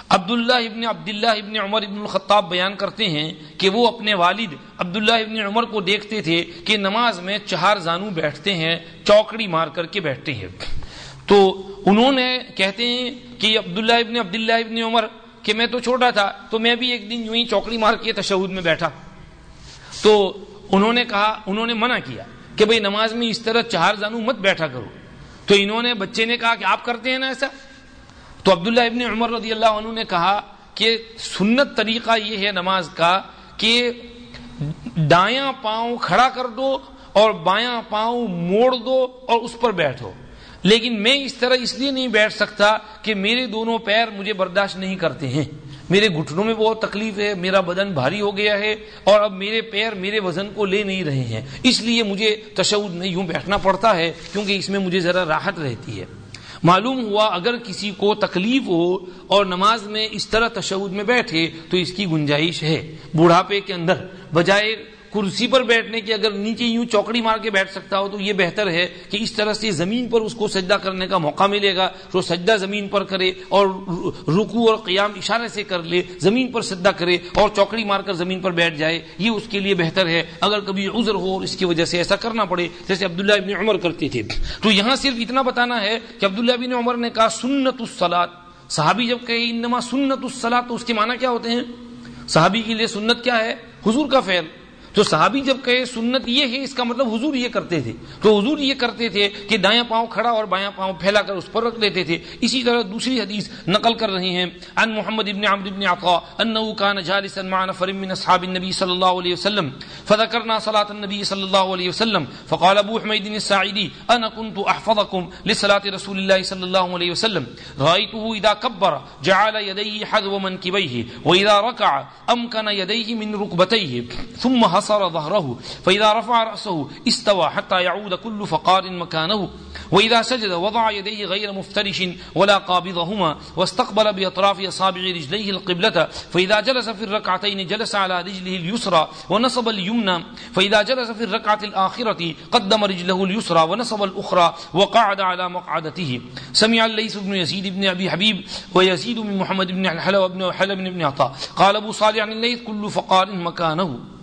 عبداللہ ابن عبداللہ ابن عمر ابن الخطاب بیان کرتے ہیں کہ وہ اپنے والد عبداللہ ابن عمر کو دیکھتے تھے کہ نماز میں چہار زانو بیٹھتے ہیں، چوکڑی مار کر کے بیٹھتے ہیں۔ تو انہوں نے کہتے ہیں کہ عبداللہ ابن عبداللہ ابن عمر کہ میں تو چھوٹا تھا، تو میں بھی ایک دن یوں ہی چوکڑی مار کے تشہد میں بیٹھا۔ تو انہوں نے کہا، انہوں نے منع کیا کہ بھئی نماز میں اس طرح چہار زانو مت بیٹھا کرو۔ تو انہوں نے بچے نے کہا کہ آپ کرتے ہیں نا ایسا؟ تو عبداللہ ابن عمر رضی اللہ عنہ نے کہا کہ سنت طریقہ یہ ہے نماز کا کہ دایاں پاؤں کھڑا کر دو اور بایاں پاؤں موڑ دو اور اس پر بیٹھو۔ لیکن میں اس طرح اس لیے نہیں بیٹھ سکتا کہ میرے دونوں پیر مجھے برداشت نہیں کرتے ہیں۔ میرے گھٹنوں میں بہت تکلیف ہے، میرا بدن بھاری ہو گیا ہے اور اب میرے پیر میرے وزن کو لے نہیں رہے ہیں۔ اس لیے مجھے تشود میں یوں بیٹھنا پڑتا ہے کیونکہ اس میں مجھے ذرا راحت رہتی ہے۔ معلوم ہوا اگر کسی کو تکلیف ہو اور نماز میں اس طرح تشود میں بیٹھے تو اس کی گنجائش ہے۔ بڑھاپے کے اندر بجائے کرسی پر بیٹھنے کی اگر نیچے یوں چوکڑی مار کے بیٹھ سکتا ہو تو یہ بہتر ہے کہ اس طرح سے زمین پر اس کو سجدہ کرنے کا موقع ملے گا تو سجدہ زمین پر کرے اور رکو اور قیام اشارے سے کر لے، زمین پر سجدہ کرے اور چوکڑی مار کر زمین پر بیٹھ جائے، یہ اس کے لیے بہتر ہے۔ اگر کبھی عذر ہو اور اس کی وجہ سے ایسا کرنا پڑے، جیسے عبداللہ ابن عمر کرتے تھے تو یہاں صرف اتنا بتانا ہے کہ عبداللہ ابن عمر نے کہا، سنت السلاد صحابی جب کہے، انما سنت السلاد تو اس کے معنی کیا ہوتے ہیں؟ صحابی کے لیے سنت کیا ہے؟ حضور کا فعل۔ تو صحابی جب کہے سنت یہ ہے، اس کا مطلب حضور یہ کرتے تھے۔ تو حضور یہ کرتے تھے کہ دایاں پاؤں کھڑا اور بایاں پاؤں پھیلا کر اس پر رکھ دیتے تھے۔ اسی طرح دوسری حدیث نقل کر رہے ہیں۔ ان محمد ابن عمرو ابن عطاء انه كان جالسا مع نفر من اصحاب النبي صلى الله عليه وسلم فذكرنا صلاه النبي صلى الله عليه وسلم، فقال ابو حميد الساعدي انا كنت احفظكم لصلاه رسول الله صلى الله عليه وسلم۔ رايته اذا كبر جعل يديه حذو منكبيه واذا ركع امكن يديه من ركبتيه ثم حصر ظهره، فإذا رفع رأسه استوى حتى يعود كل فقار مكانه. وإذا سجد وضع يديه غير مفترش ولا قابضهما واستقبل بأطراف أصابع رجليه القبلة، فإذا جلس في الركعتين جلس على رجله اليسرى ونصب اليمنى، فإذا جلس في الركعة الآخرة قدم رجله اليسرى ونصب الأخرى وقعد على مقعدته. سمع الليث بن يزيد بن أبي حبيب ويزيد من محمد بن الحلوى بن حلب بن عطاء، قال أبو صالح عن الليث كل فقار مكانه.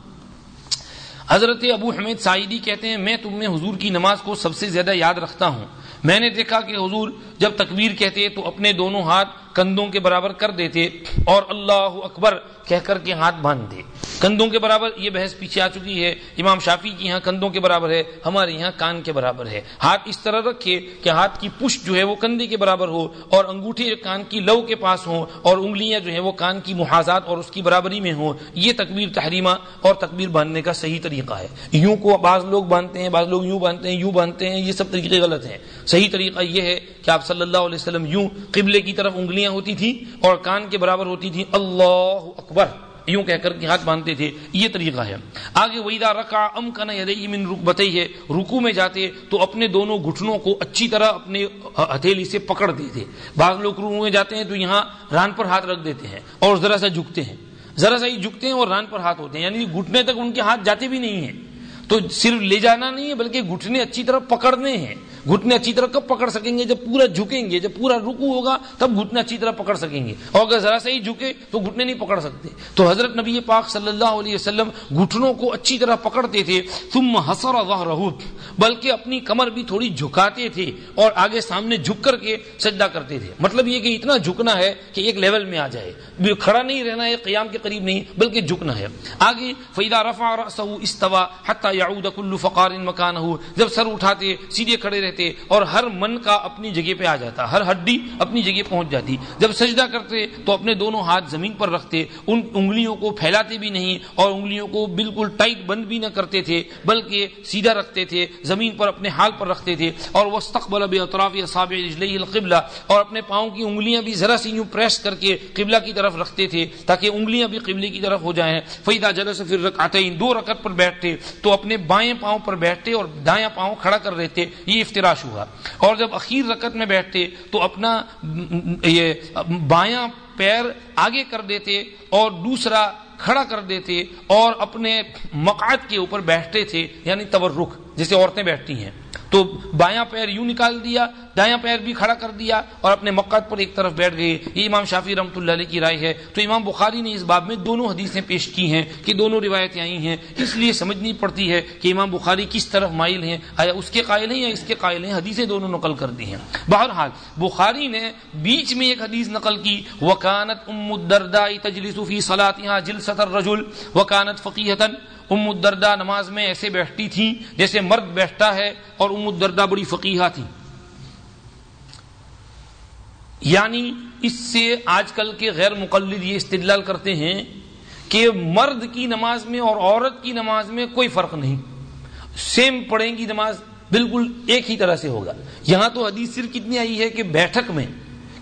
حضرت ابو حمید سعیدی کہتے ہیں، میں تم میں حضور کی نماز کو سب سے زیادہ یاد رکھتا ہوں۔ میں نے دیکھا کہ حضور جب تکبیر کہتے تو اپنے دونوں ہاتھ کندھوں کے برابر کر دیتے اور اللہ اکبر کہہ کر کے ہاتھ باندھتے۔ کندھوں کے برابر یہ بحث پیچھے آ چکی ہے۔ امام شافی کی یہاں کندھوں کے برابر ہے، ہمارے یہاں کان کے برابر ہے۔ ہاتھ اس طرح رکھے کہ ہاتھ کی پشت جو ہے وہ کندھے کے برابر ہو اور انگوٹھے کان کی لو کے پاس ہوں اور انگلیاں جو ہیں وہ کان کی محاذات اور اس کی برابری میں ہوں۔ یہ تکبیر تحریمہ اور تکبیر باندھنے کا صحیح طریقہ ہے۔ یوں کو بعض لوگ باندھتے ہیں، بعض لوگ یوں باندھتے ہیں، یوں باندھتے ہیں، یہ سب طریقے غلط ہیں۔ صحیح طریقہ یہ ہے کہ آپ صلی اللہ علیہ وسلم یوں قبلے کی طرف انگلیاں ہوتی تھیں اور کان کے برابر ہوتی تھی اللہ اکبر۔ یوں کہہ کر کے ہاتھ باندھتے تھے، یہ طریقہ ہے۔ آگے ویدا رکا ام کا من رکبتے ہے رکو میں جاتے تو اپنے دونوں گھٹنوں کو اچھی طرح اپنے ہتھیلی سے پکڑ دیتے۔ بعض لوگ رکو میں جاتے ہیں تو یہاں ران پر ہاتھ رکھ دیتے ہیں اور ذرا سا جھکتے ہیں۔ ذرا سا ہی جھکتے ہیں اور ران پر ہاتھ ہوتے ہیں۔ یعنی گھٹنے تک ان کے ہاتھ جاتے بھی نہیں ہیں۔ تو صرف لے جانا نہیں ہے، بلکہ گھٹنے اچھی طرح پکڑنے ہیں۔ گھٹنے اچھی طرح کب پکڑ سکیں گے؟ جب پورا جھکیں گے، جب پورا رکو ہوگا، تب گھٹنے اچھی طرح پکڑ سکیں گے۔ اور اگر ذرا سے ہی جھکے تو گھٹنے نہیں پکڑ سکتے۔ تو حضرت نبی پاک صلی اللہ علیہ وسلم گھٹنوں کو اچھی طرح پکڑتے تھے۔ تم حسر بلکہ اپنی کمر بھی تھوڑی جھکاتے تھے اور آگے سامنے جھک کر کے سجدہ کرتے تھے۔ مطلب یہ کہ اتنا جھکنا ہے کہ ایک لیول میں آ جائے۔ کھڑا نہیں رہنا ہے، قیام کے قریب نہیں، بلکہ جھکنا ہے۔ آگے فیدا رفا استوا حتى يعود كل فقار مكانه۔ جب سر اٹھاتے، سیدھے کھڑے رہتے۔ اور ہر من کا اپنی جگہ پہ آ جاتا، ہر ہڈی اپنی جگہ پہنچ جاتی۔ جب سجدہ کرتے تو اپنے دونوں ہاتھ زمین پر رکھتے، ان انگلیوں کو پھیلاتے بھی نہیں اور انگلیوں کو بالکل ٹائٹ بند بھی نہ کرتے تھے، بلکہ سیدھا رکھتے تھے، زمین پر اپنے حال پر رکھتے تھے۔ اور وہ استقبل اطراف اصابع رجلیہ القبلہ اور اپنے پاؤں کی انگلیاں بھی ذرا سی یوں پریس کر کے قبلہ کی طرف رکھتے تھے تاکہ انگلیاں بھی قبلے کی طرف ہو جائیں۔ فیدا جلس پھر رکعتے دو رکعت پر بیٹھتے تو اپنے بائیں پاؤں پر بیٹھتے اور دایاں پاؤں کھڑا کر دیتے۔ یہ فراش ہوا۔ اور جب اخیر رکت میں بیٹھتے تو اپنا یہ بایاں پیر آگے کر دیتے اور دوسرا کھڑا کر دیتے اور اپنے مقعد کے اوپر بیٹھتے تھے یعنی تورک جیسے عورتیں بیٹھتی ہیں۔ تو بایاں پیر یوں نکال دیا، دایاں پیر بھی کھڑا کر دیا اور اپنے مقد پر ایک طرف بیٹھ گئے۔ یہ امام شافی رحمۃ اللہ علیہ کی رائے ہے۔ تو امام بخاری نے اس باب میں دونوں حدیثیں پیش کی ہیں کہ دونوں روایتیں آئی ہیں۔ اس لیے سمجھنی پڑتی ہے کہ امام بخاری کس طرف مائل ہیں۔ آیا اس کے قائل ہیں یا اس کے قائل ہیں؟ حدیثیں دونوں نقل کر دی ہیں۔ بہرحال، بخاری نے بیچ میں ایک حدیث نقل کی، وکانت ام الدرداء تجلس فی صلاتها جلسۃ الرجل وکانت فقیہتا ام الدرداء نماز میں ایسے بیٹھتی تھیں جیسے مرد بیٹھتا ہے اور ام الدرداء بڑی فقیہ تھی یعنی اس سے آج کل کے غیر مقلد یہ استدلال کرتے ہیں کہ مرد کی نماز میں اور عورت کی نماز میں کوئی فرق نہیں۔ سیم پڑھیں گی نماز بالکل ایک ہی طرح سے ہوگا۔ یہاں تو حدیث صرف کتنی آئی ہے کہ بیٹھک میں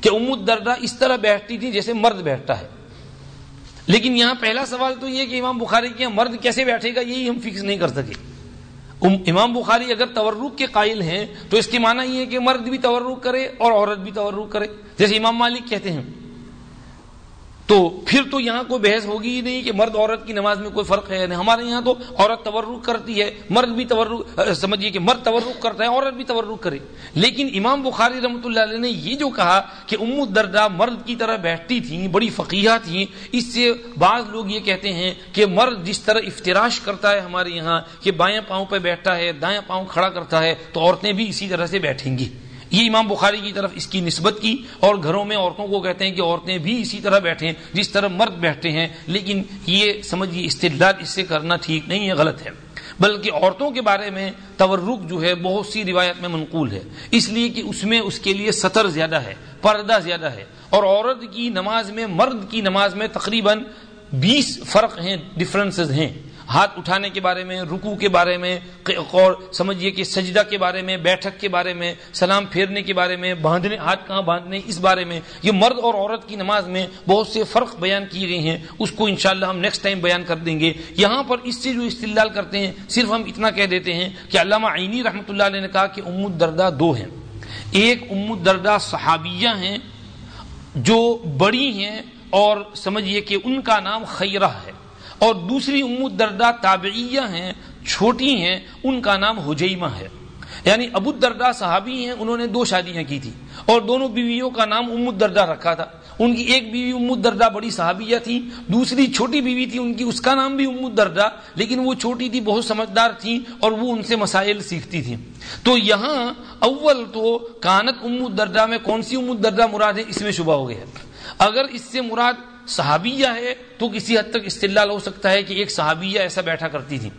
کہ ام الدرداء اس طرح بیٹھتی تھی جیسے مرد بیٹھتا ہے۔ لیکن یہاں پہلا سوال تو یہ کہ امام بخاری کے مرد کیسے بیٹھے گا، یہی ہم فکس نہیں کر سکے۔ امام بخاری اگر تورک کے قائل ہیں، تو اس کے معنی یہ ہے کہ مرد بھی تورک کرے اور عورت بھی تورک کرے۔ جیسے امام مالک کہتے ہیں تو پھر تو یہاں کوئی بحث ہوگی ہی نہیں کہ مرد عورت کی نماز میں کوئی فرق ہے نہیں۔ ہمارے یہاں تو عورت تورک کرتی ہے، مرد بھی تورک سمجھیے کہ مرد تورک کرتا ہے، عورت بھی تورک کرے۔ لیکن امام بخاری رحمۃ اللہ علیہ نے یہ جو کہا کہ ام الدردہ مرد کی طرح بیٹھتی تھیں، بڑی فقیہ تھیں، اس سے بعض لوگ یہ کہتے ہیں کہ مرد جس طرح افطراش کرتا ہے ہمارے یہاں کہ بائیں پاؤں پہ بیٹھتا ہے، دائیں پاؤں کھڑا کرتا ہے، تو عورتیں بھی اسی طرح سے بیٹھیں گی۔ یہ امام بخاری کی طرف اس کی نسبت کی اور گھروں میں عورتوں کو کہتے ہیں کہ عورتیں بھی اسی طرح بیٹھیں جس طرح مرد بیٹھتے ہیں، لیکن یہ سمجھیے استدلال اس سے کرنا ٹھیک نہیں ہے، غلط ہے۔ بلکہ عورتوں کے بارے میں تورک جو ہے، بہت سی روایت میں منقول ہے۔ اس لیے کہ اس میں اس کے لیے سطر زیادہ ہے، پردہ زیادہ ہے۔ اور عورت کی نماز میں، مرد کی نماز میں تقریباً بیس فرق ہیں ڈفرنسز ہیں۔ ہاتھ اٹھانے کے بارے میں رکو کے بارے میں، اور سمجھیے کہ سجدہ کے بارے میں، بیٹھک کے بارے میں، سلام پھیرنے کے بارے میں، باندھنے، ہاتھ کہاں باندھنے، اس بارے میں، یہ مرد اور عورت کی نماز میں بہت سے فرق بیان کیے گئے ہیں، اس کو انشاءاللہ ہم نیکسٹ ٹائم بیان کر دیں گے۔ یہاں پر اس سے جو استدلال کرتے ہیں، صرف ہم اتنا کہہ دیتے ہیں کہ علامہ عینی رحمۃ اللہ علیہ نے کہا کہ ام الدردہ دو ہیں۔ ایک ام الدردہ صحابیہ ہیں جو بڑی ہیں اور سمجھیے کہ ان کا نام خیرہ ہے۔ اور دوسری ام الدردہ تابعیہ ہیں، چھوٹی ہیں، ان کا نام حجیمہ ہے۔ یعنی ابو الدردہ صحابی ہیں، انہوں نے دو شادیاں کی تھی۔ اور دونوں بیویوں کا نام ام الدردہ رکھا تھا۔ ان کی ایک بیوی ام الدردہ بڑی صحابیہ تھی، دوسری چھوٹی بیوی تھی، ان کی اس کا نام بھی ام الدردہ لیکن وہ چھوٹی تھی، بہت سمجھدار تھی اور وہ ان سے مسائل سیکھتی تھی۔ تو یہاں اول تو کانت ام الدردہ میں کون سی ام الدردہ مراد ہے، اس میں شبہ ہو گیا۔ اگر اس سے مراد صحابیہ ہے تو کسی حد تک استدلال ہو سکتا ہے کہ ایک صحابیہ ایسا بیٹھا کرتی تھی۔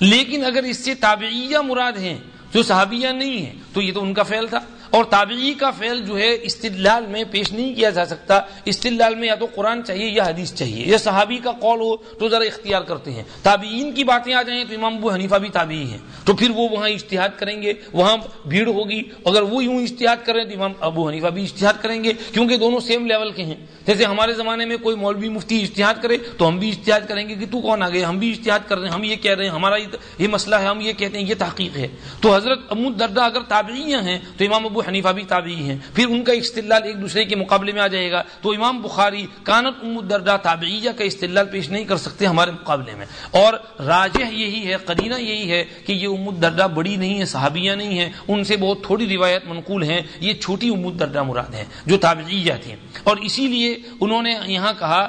لیکن اگر اس سے تابعیہ مراد ہیں جو صحابیہ نہیں ہیں، تو یہ تو ان کا فعل تھا۔ اور تابعی کا فعل جو ہے استدلال میں پیش نہیں کیا جا سکتا۔ استدلال میں یا تو قرآن چاہیے یا حدیث چاہیے۔ یا صحابی کا قول ہو تو ذرا اختیار کرتے ہیں۔ تابعین کی باتیں آ جائیں تو امام ابو حنیفہ بھی تابعی ہیں۔ تو پھر وہ وہاں اشتہاد کریں گے، وہاں بھیڑ ہوگی۔ اگر وہ یوں اشتہاد کریں تو امام ابو حنیفہ بھی اشتہاد کریں گے، کیونکہ دونوں سیم لیول کے ہیں۔ جیسے ہمارے زمانے میں کوئی مولوی مفتی اشتہاد کرے تو ہم بھی اشتہاد کریں گے کہ تو کون آ گئے؟ ہم بھی اشتہاد کر رہے ہیں، ہم یہ کہہ رہے ہیں، ہمارا یہ مسئلہ ہے، ہم یہ کہتے ہیں، یہ تحقیق ہے۔ تو حضرت امود دردہ اگر تابعیاں ہیں تو امام ابو حنیفہ بھی تابعی ہیں۔ پھر ان کا استدلال ایک دوسرے کے مقابلے میں آ جائے گا۔ تو امام بخاری کانت ام الدردہ تابعیہ کا استدلال پیش نہیں کر سکتے ہمارے مقابلے میں۔ اور راجح یہی ہے، قرینہ یہی ہے کہ یہ ام الدردہ بڑی نہیں ہے صحابیہ نہیں ہے ان سے بہت تھوڑی روایت منقول ہیں۔ یہ چھوٹی ام الدردہ مراد ہیں جو تابعیہ تھیں۔ اور اسی لیے انہوں نے یہاں کہا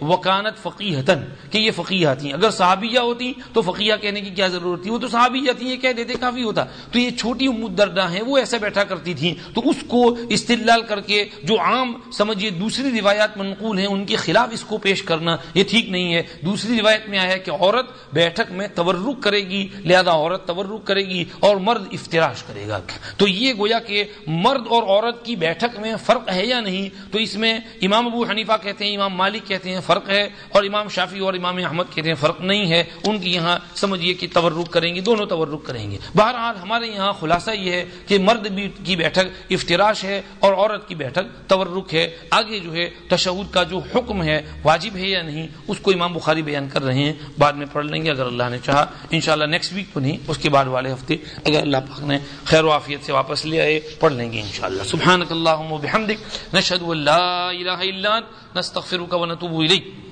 وکانت فقیحتن کہ یہ فقیہ تھیں۔ اگر صحابیہ ہوتی تو فقیہ کہنے کی کیا ضرورت تھی؟ وہ تو صحابیہ تھی یہ کہہ دیتے کافی ہوتا۔ تو یہ چھوٹی ام الدردہ ہیں، وہ ایسا بیٹھا کرتی تھیں، تو اس کو استدلال کر کے جو عام سمجھیے دوسری روایات منقول ہیں، ان کے خلاف اس کو پیش کرنا یہ ٹھیک نہیں ہے۔ دوسری روایت میں آیا ہے کہ عورت بیٹھک میں تورک کرے گی، لہذا عورت تورک کرے گی اور مرد افطراش کرے گا۔ تو یہ گویا کہ مرد اور عورت کی بیٹھک میں فرق ہے یا نہیں؟ تو اس میں امام ابو حنیفہ کہتے ہیں، امام مالک کہتے ہیں فرق ہے اور امام شافی اور امام احمد کہتے ہیں فرق نہیں ہے۔ ان کی یہاں سمجھیے کہ تورک کریں گے دونوں تورک کریں گے۔ بہرحال ہمارے یہاں خلاصہ یہ ہے کہ مرد بھی کی بیٹھک افتراش ہے اور عورت کی بیٹھک تورک ہے، آگے جو ہے تشہد کا جو حکم ہے، واجب ہے یا نہیں، اس کو امام بخاری بیان کر رہے ہیں، بعد میں پڑھ لیں گے اگر اللہ نے چاہا۔ انشاءاللہ نیکسٹ ویک کو نہیں، اس کے بعد والے ہفتے اگر اللہ پاک نے خیر و عافیت سے واپس لے آئے، پڑھ لیں گے انشاءاللہ۔ سبحانک اللہم و بحمدک، نشہد و الہ الا نستغفرک و نتوب الیک۔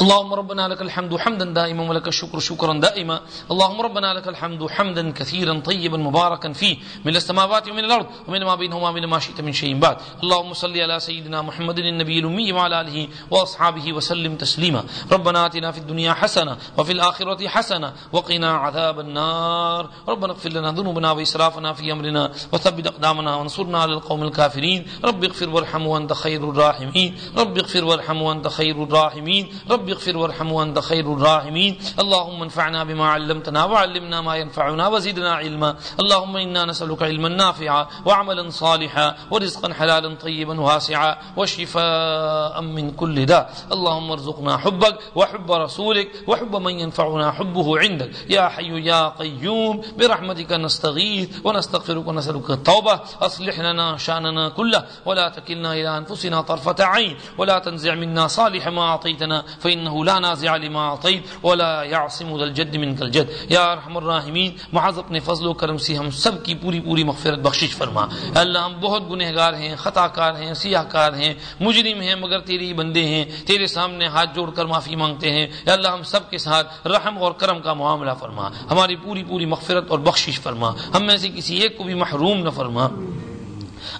اللهم ربنا لك الحمد حمدا دائما ولك الشكر شكرا دائما. اللهم ربنا لك الحمد حمدا كثيرا طيبا مباركا فيه. من السماوات ومن الارض ومن ما بينهما من ما شئت من شيء بعد. اللهم صل على سيدنا محمد النبي الامي وعلى اله واصحابه وسلم تسليما. ربنا اتنا في الدنيا حسنه وفي الاخره حسنه وقنا عذاب النار. ربنا اغفر لنا ذنوبنا واسرافنا في امرنا وثبت اقدامنا وانصرنا على القوم الكافرين. رب اغفر وارحم وانت خير الراحمين. رب اغفر وارحم وانت خير الراحمين. رب اغفر وارحم وانت خير الراحمين. اللهم انفعنا بما علمتنا وعلمنا ما ينفعنا وزدنا علما. اللهم انا نسالك علما نافعا وعملا صالحا ورزقا حلالا طيبا واسعا وشفاء من كل داء. اللهم ارزقنا حبك وحب رسولك وحب من ينفعنا حبه عندك. يا حي يا قيوم، برحمتك نستغيث ونستغفرك ونسالك التوبه اصلح لنا شاننا كله ولا تكلنا الى انفسنا طرفه عين ولا تنزع منا صالح ما اعطيتنا فانه لا نازع لما اعطيت ولا يعصم ذا الجد منك الجد یا ارحم الراحمین محض اپنے فضل و کرم سے ہم سب کی پوری پوری مغفرت بخشش فرما۔ اللہ، ہم بہت گنہگار ہیں خطا کار ہیں سیاہ کار ہیں، مجرم ہیں، مگر تیری بندے ہیں، تیرے سامنے ہاتھ جوڑ کر معافی مانگتے ہیں۔ یا اللہ، ہم سب کے ساتھ رحم اور کرم کا معاملہ فرما۔ ہماری پوری پوری مغفرت اور بخشش فرما۔ ہم میں سے کسی ایک کو بھی محروم نہ فرما۔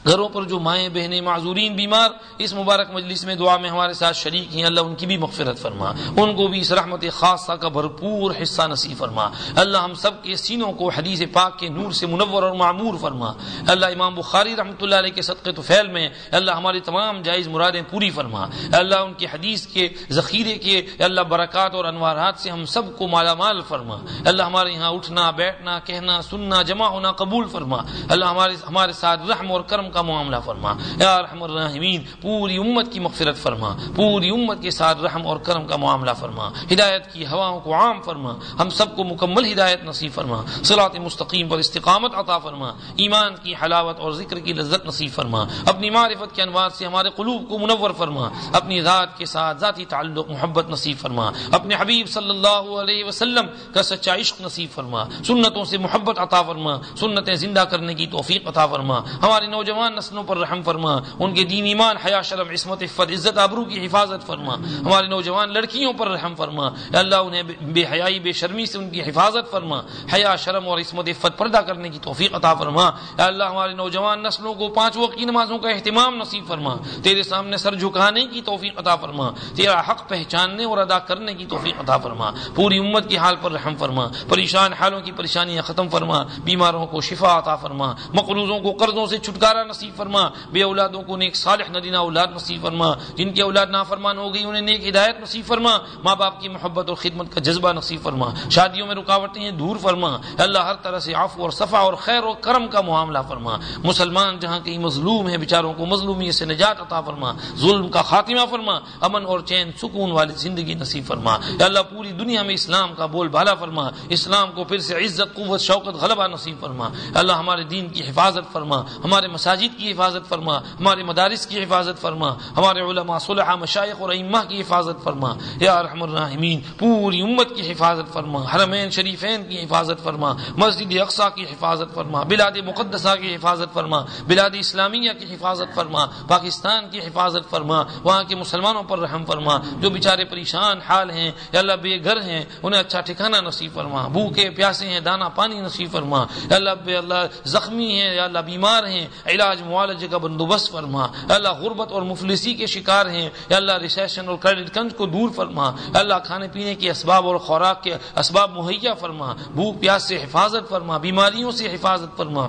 گھروں پر جو مائیں، بہنیں، معذورین، بیمار، اس مبارک مجلس میں دعا میں ہمارے ساتھ شریک ہیں۔ اللہ ان کی بھی مغفرت فرما۔ ان کو بھی اس رحمت خاصہ کا بھرپور حصہ نصیب فرما۔ اللہ ہم سب کے سینوں کو حدیث پاک کے نور سے منور اور معمور فرما۔ اللہ امام بخاری رحمۃ اللہ علیہ کے صدقے تو فیل میں اللہ ہماری تمام جائز مرادیں پوری فرما۔ اللہ ان کی حدیث کے ذخیرے کے اللہ برکات اور انوارات سے ہم سب کو مالا مال فرما۔ اللہ ہمارے یہاں اٹھنا، بیٹھنا، کہنا، سننا، جمع ہونا قبول فرما۔ اللہ ہمارے ہمارے ساتھ رحم اور کرم کا معاملہ فرما۔ یا رحم الرحمین پوری امت کی مغفرت فرما۔ پوری امت کے ساتھ رحم اور کرم کا معاملہ فرما۔ ہدایت کی ہواؤں کو عام فرما۔ ہم سب کو مکمل ہدایت نصیب فرما۔ صلاۃ مستقیم پر استقامت عطا فرما۔ ایمان کی حلاوت اور ذکر کی لذت نصیب فرما۔ اپنی معرفت کے انوار سے ہمارے قلوب کو منور فرما۔ اپنی ذات کے ساتھ ذاتی تعلق، محبت نصیب فرما۔ اپنے حبیب صلی اللہ علیہ وسلم کا سچا عشق نصیب فرما۔ سنتوں سے محبت عطا فرما۔ سنتیں زندہ کرنے کی توفیق عطا فرما۔ ہماری نوجوان نسلوں پر رحم فرما، ان کے دین ایمان، حیا، شرم، عصمت، عفت، عزت، آبرو کی حفاظت فرما۔ ہماری نوجوان لڑکیوں پر رحم فرما۔ اللہ انہیں بے حیائی، بے شرمی سے ان کی حفاظت فرما۔ حیا، شرم اور عصمت، عفت پردہ کرنے کی توفیق عطا فرما۔ اللہ ہمارے نوجوان نسلوں کو پانچ وقت کی نمازوں کا اہتمام نصیب فرما۔ تیرے سامنے سر جھکانے کی توفیق عطا فرما۔ تیرا حق پہچاننے اور ادا کرنے کی توفیق عطا فرما۔ پوری امت کی حال پر رحم فرما۔ پریشان حالوں کی پریشانیاں ختم فرما۔ بیماروں کو شفا عطا فرما۔ مقروضوں کو قرضوں سے چھٹکا چھٹکارا نصیب فرما، بے اولادوں کو نیک صالح ندینہ اولاد نصیب فرما، جن کی اولاد نافرمان ہو گئی انہیں نیک ہدایت نصیب فرما ماں باپ کی محبت اور خدمت کا جذبہ نصیب فرما۔ شادیوں میں رکاوٹیں ہیں، دور فرما۔ اللہ، ہر طرح سے عفو اور صفا اور خیر و کرم کا معاملہ فرما۔ مسلمان جہاں کہیں مظلوم ہیں، بیچاروں کو مظلومی سے نجات عطا فرما۔ ظلم کا خاتمہ فرما۔ امن اور چین، سکون والی زندگی نصیب فرما۔ اللہ، پوری دنیا میں اسلام کا بول بالا فرما۔ اسلام کو پھر سے عزت، قوت شوقت غلبہ نصیب فرما۔ اللہ، ہمارے دین کی حفاظت فرما۔ ہمارے مساجد کی حفاظت فرما، ہمارے مدارس کی حفاظت فرما، ہمارے علماء صلحہ مشائق اور ائمہ کی حفاظت فرما۔ یا رحم الرحمین پوری امت کی حفاظت فرما، حرمین شریفین کی حفاظت فرما، مسجد اقصا کی حفاظت فرما، بلاد مقدسہ کی حفاظت فرما، بلاد اسلامیہ کی حفاظت فرما، پاکستان کی حفاظت فرما، وہاں کے مسلمانوں پر رحم فرما۔ جو بیچارے پریشان حال ہیں، یا اللہ بے گھر ہیں، انہیں اچھا ٹھکانہ نصیب فرما۔ بھوکے، پیاسے ہیں دانا پانی نصیب فرما۔ یا اللہ بے اللہ، زخمی ہیں، یا اللہ بیمار ہیں علاج معالجے کا بندوبست فرما۔ اللہ غربت اور مفلسی کے شکار ہیں۔ اللہ ریسیشن اور کریڈٹ کنج کو دور فرما۔ اللہ کھانے پینے کے اسباب اور خوراک کے اسباب مہیا فرما۔ بھوک پیاس سے حفاظت فرما۔ بیماریوں سے حفاظت فرما۔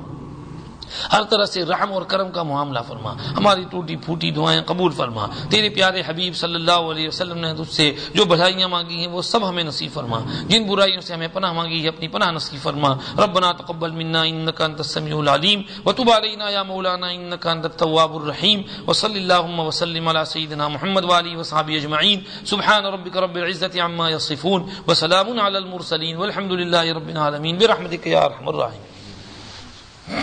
ہر طرح سے رحم اور کرم کا معاملہ فرما۔ ہماری ٹوٹی پھوٹی دعائیں قبول فرما۔ تیرے پیارے حبیب صلی اللہ علیہ وسلم نے تجھ سے جو بھلائیاں مانگی ہیں وہ سب ہمیں نصیب فرما۔ جن برائیوں سے ہمیں پناہ مانگی ہے اپنی پناہ نصیب فرما۔ ربنا تقبل منا انك انت السميع العليم وتب علينا يا مولانا انك انت التواب الرحيم وصلى اللهم وسلم على سيدنا محمد وعلى وصحبه اجمعين سبحان ربك رب العزه عما يصفون وسلام على المرسلين والحمد لله رب العالمين برحمتك يا ارحم الراحمين بسم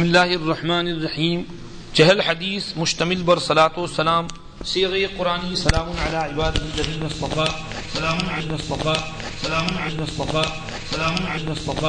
اللہ الرحمن الرحیم چہل حدیث مشتمل بر صلاۃ و سلام سیغ قرآنی سلام علی عباد الذین اصطفى سلام علی اصطفى سلام علی اصطفى سلام علی اصطفى